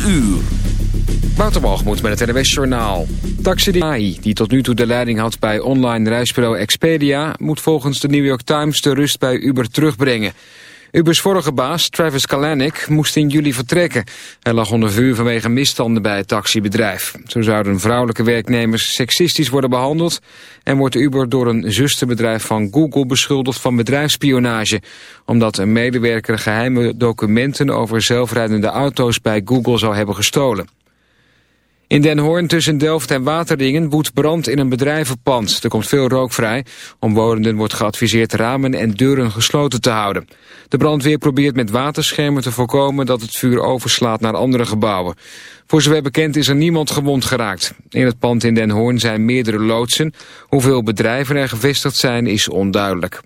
4 uur. Met het NWS Journaal. Taxi AI, die tot nu toe de leiding had bij online reisbureau Expedia... moet volgens de New York Times de rust bij Uber terugbrengen. Ubers vorige baas, Travis Kalanick, moest in juli vertrekken. Hij lag onder vuur vanwege misstanden bij het taxibedrijf. Zo zouden vrouwelijke werknemers seksistisch worden behandeld... en wordt Uber door een zusterbedrijf van Google beschuldigd van bedrijfsspionage... omdat een medewerker geheime documenten over zelfrijdende auto's bij Google zou hebben gestolen. In Den Hoorn tussen Delft en Waterdingen woedt brand in een bedrijvenpand. Er komt veel rook vrij. Omwonenden wordt geadviseerd ramen en deuren gesloten te houden. De brandweer probeert met waterschermen te voorkomen dat het vuur overslaat naar andere gebouwen. Voor zover bekend is er niemand gewond geraakt. In het pand in Den Hoorn zijn meerdere loodsen. Hoeveel bedrijven er gevestigd zijn is onduidelijk.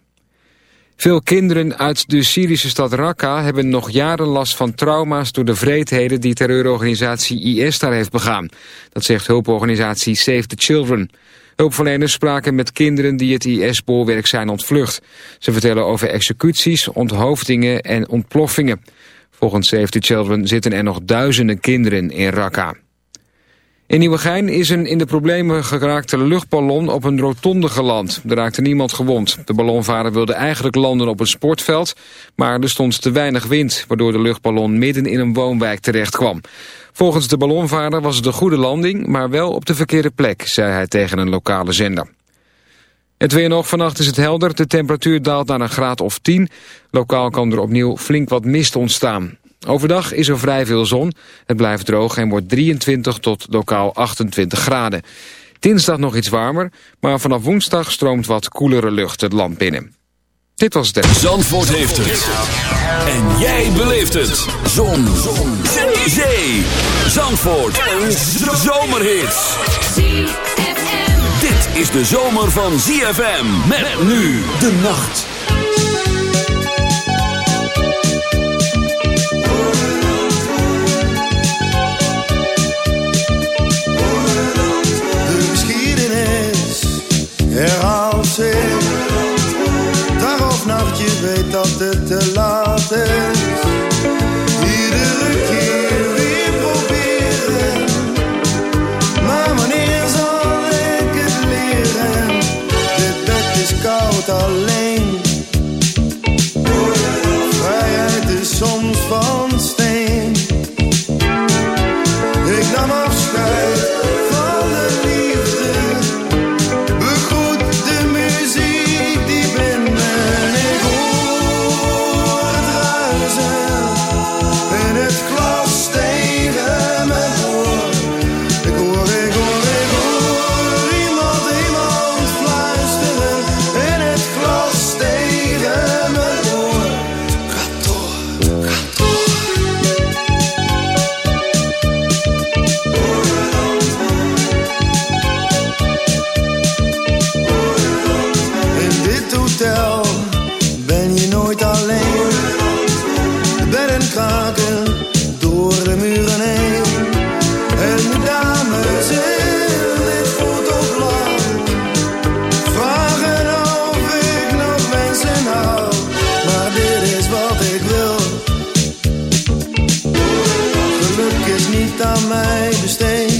Veel kinderen uit de Syrische stad Raqqa hebben nog jaren last van trauma's door de vreedheden die terreurorganisatie IS daar heeft begaan. Dat zegt hulporganisatie Save the Children. Hulpverleners spraken met kinderen die het IS-bolwerk zijn ontvlucht. Ze vertellen over executies, onthoofdingen en ontploffingen. Volgens Save the Children zitten er nog duizenden kinderen in Raqqa. In Nieuwegein is een in de problemen geraakte luchtballon op een rotonde geland. Er raakte niemand gewond. De ballonvader wilde eigenlijk landen op een sportveld, maar er stond te weinig wind, waardoor de luchtballon midden in een woonwijk terecht kwam. Volgens de ballonvader was het een goede landing, maar wel op de verkeerde plek, zei hij tegen een lokale zender. Het weer nog, vannacht is het helder. De temperatuur daalt naar een graad of 10. Lokaal kan er opnieuw flink wat mist ontstaan. Overdag is er vrij veel zon. Het blijft droog en wordt 23 tot lokaal 28 graden. Dinsdag nog iets warmer, maar vanaf woensdag stroomt wat koelere lucht het land binnen. Dit was het. Zandvoort heeft het. En jij beleeft het. Zon. zon. Zee. Zandvoort. Een zomerhit. Dit is de zomer van ZFM. Met nu de nacht. Is niet aan mij besteed.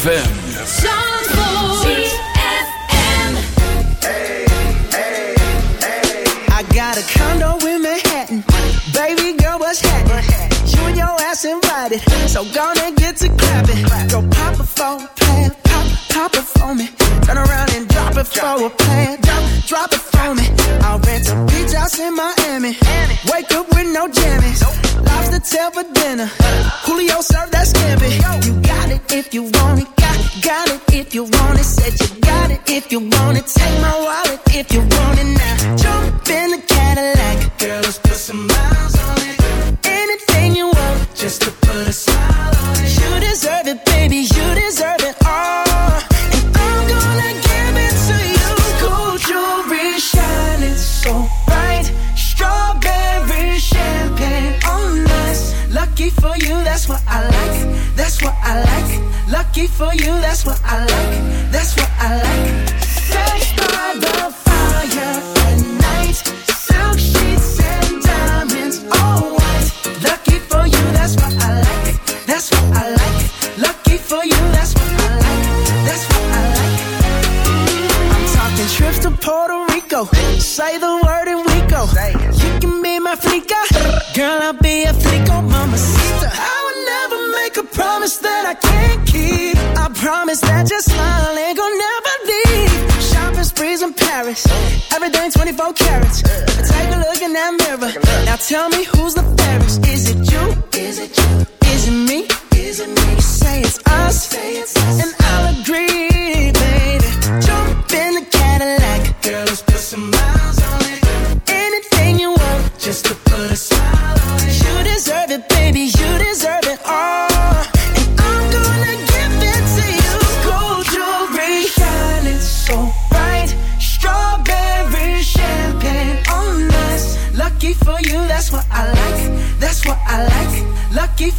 ZFM. Is it you? Is it you? Is it me? Is it me? Say it's us, and I'll agree.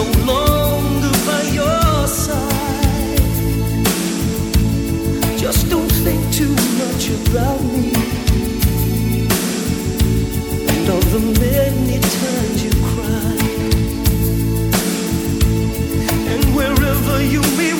no longer by your side. Just don't think too much about me and the many times you cried. And wherever you be.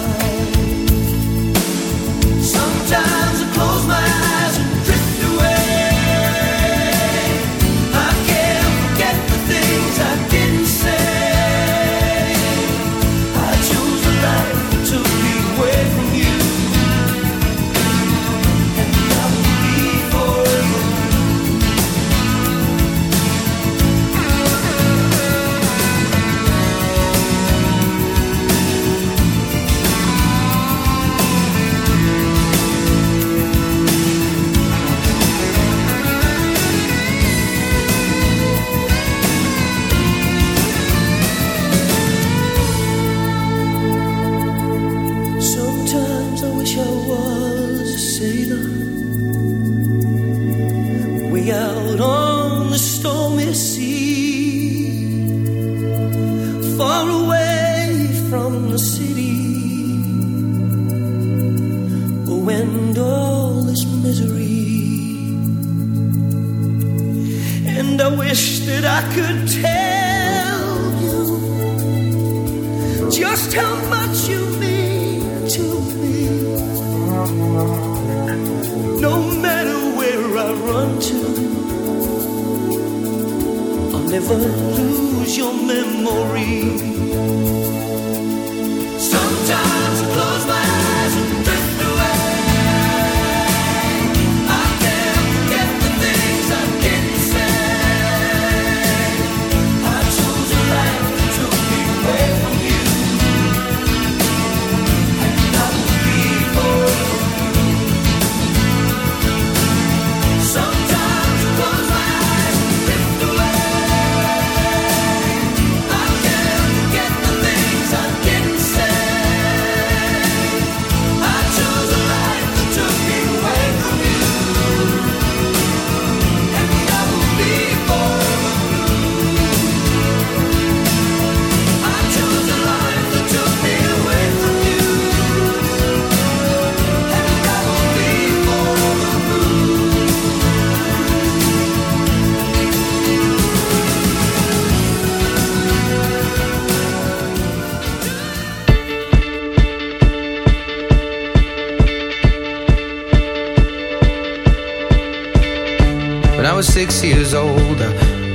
求我。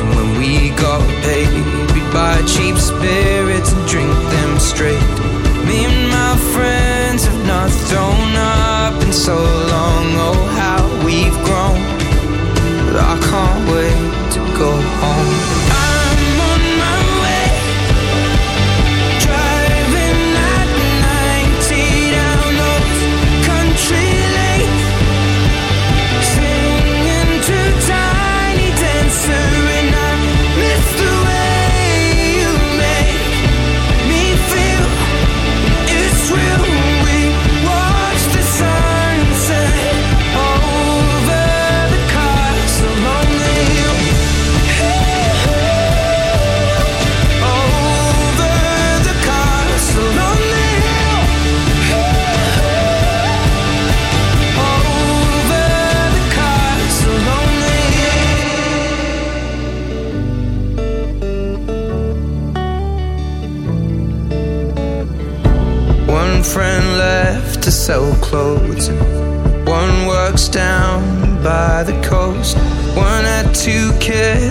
and when we got paid. We'd buy cheap spirits and drink them straight. Me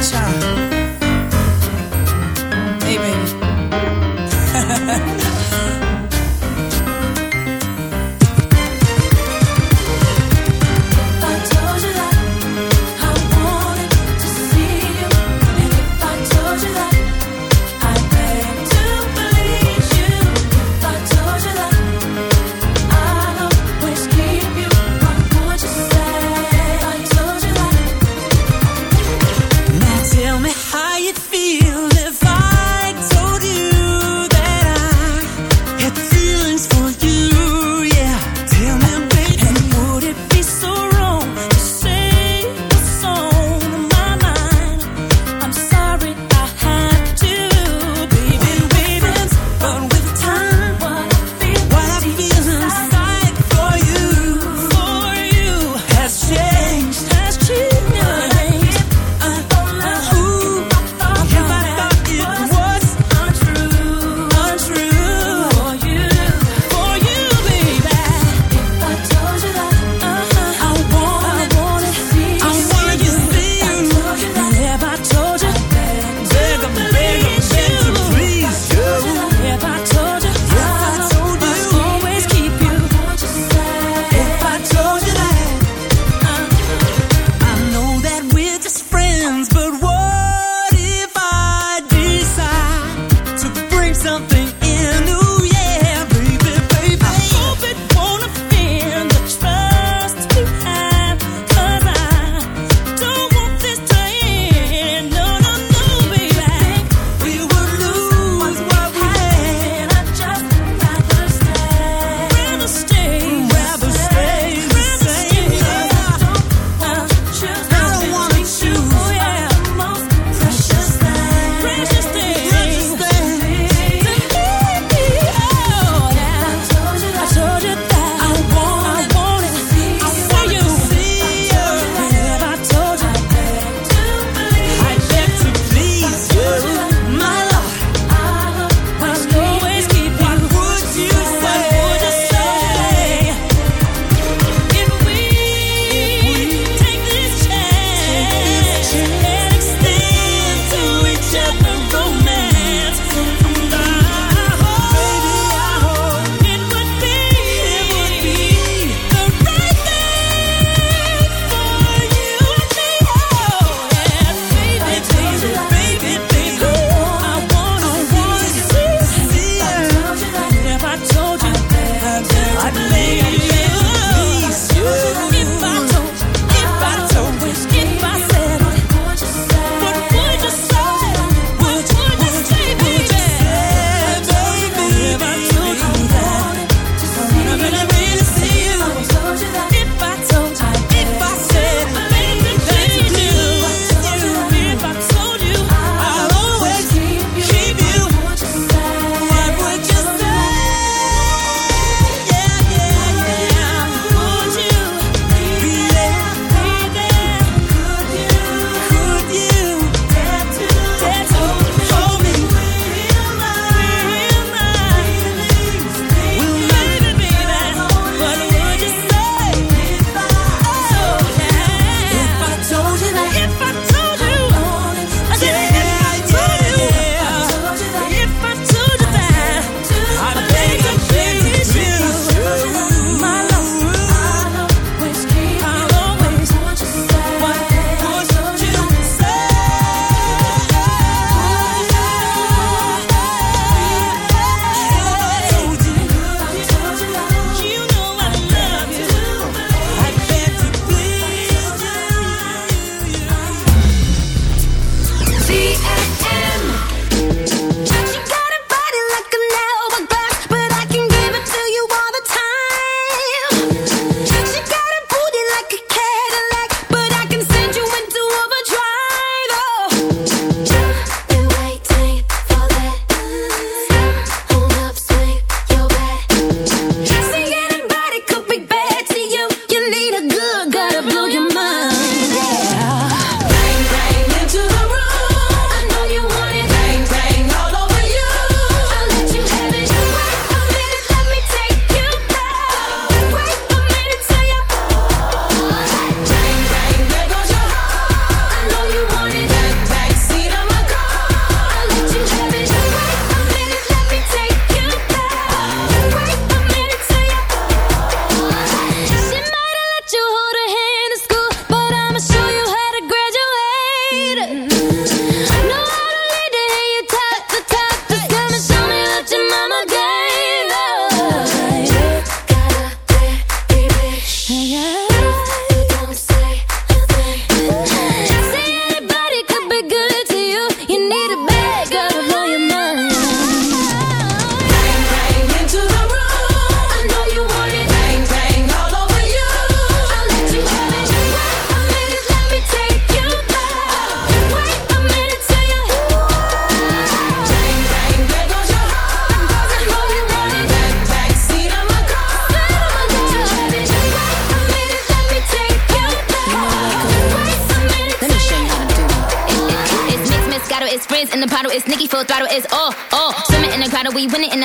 Time.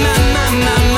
My, my, my, my,